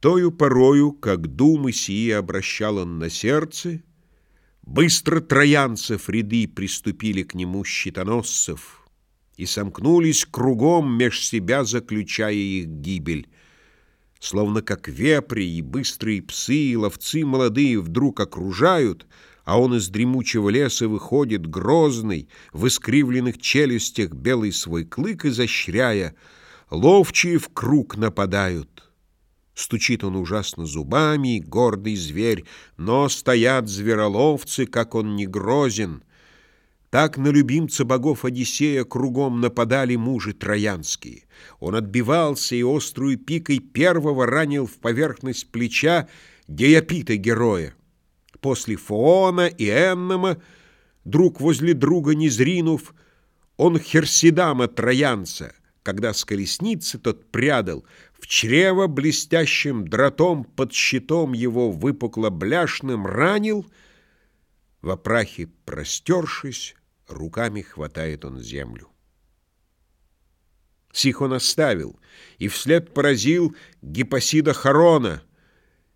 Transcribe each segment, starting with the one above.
Тою порою, как думы сии обращал он на сердце, Быстро троянцев ряды приступили к нему щитоносцев И сомкнулись кругом, меж себя заключая их гибель. Словно как вепри и быстрые псы, и ловцы молодые вдруг окружают, А он из дремучего леса выходит грозный, В искривленных челюстях белый свой клык изощряя, Ловчие в круг нападают — Стучит он ужасно зубами, гордый зверь, но стоят звероловцы, как он не грозен. Так на любимца богов Одиссея кругом нападали мужи троянские. Он отбивался и острую пикой первого ранил в поверхность плеча Диапита героя. После Фоона и Эннома, друг возле друга не зринув, он Херсидама троянца, когда с колесницы тот прядал, в чрево блестящим дротом под щитом его выпукло-бляшным ранил, в опрахе простершись, руками хватает он землю. Сих он оставил, и вслед поразил Гипосида Харона,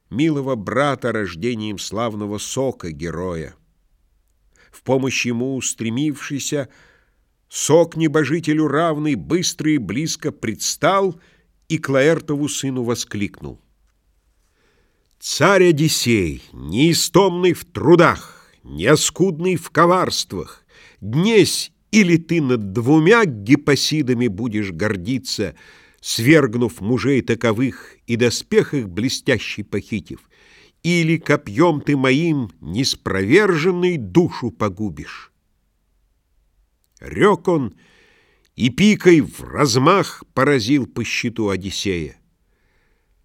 милого брата рождением славного сока героя. В помощь ему устремившийся, сок небожителю равный, быстро и близко предстал — и к Лаэртову сыну воскликнул. «Царь Одиссей, неистомный в трудах, неоскудный в коварствах, днесь или ты над двумя гипосидами будешь гордиться, свергнув мужей таковых и доспех их блестящий похитив, или копьем ты моим неспроверженный душу погубишь. Рек он, — и пикой в размах поразил по щиту Одиссея.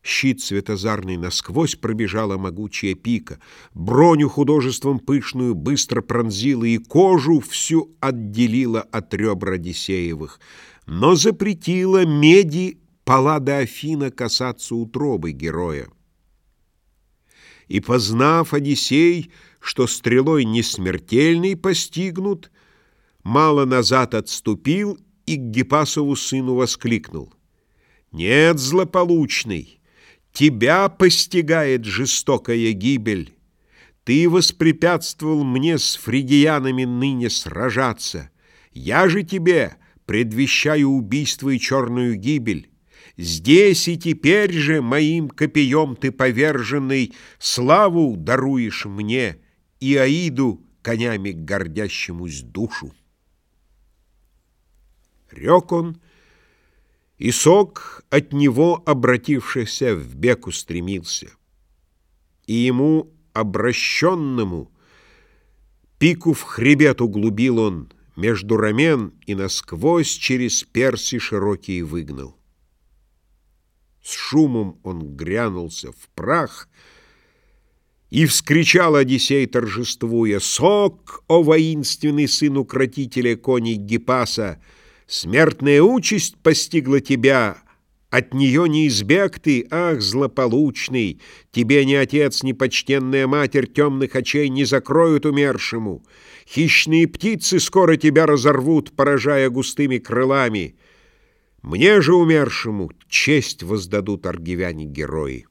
Щит светозарный насквозь пробежала могучая пика, броню художеством пышную быстро пронзила и кожу всю отделила от ребра Одиссеевых, но запретила меди Паллада Афина касаться утробы героя. И, познав Одиссей, что стрелой несмертельный постигнут, мало назад отступил и к Гипасову сыну воскликнул. «Нет, злополучный, тебя постигает жестокая гибель. Ты воспрепятствовал мне с фригиянами ныне сражаться. Я же тебе предвещаю убийство и черную гибель. Здесь и теперь же моим копьем ты поверженный славу даруешь мне и Аиду конями гордящемусь душу. Рек он, и сок от него, обратившийся, в бег устремился. И ему, обращенному, пику в хребет углубил он, между рамен и насквозь через перси широкие выгнал. С шумом он грянулся в прах, и вскричал Одиссей, торжествуя, «Сок, о воинственный сын укротителя коней Гипаса!» Смертная участь постигла тебя, от нее не избег ты, ах, злополучный! Тебе ни отец, ни почтенная матерь темных очей не закроют умершему. Хищные птицы скоро тебя разорвут, поражая густыми крылами. Мне же умершему честь воздадут аргивяне-герои.